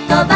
como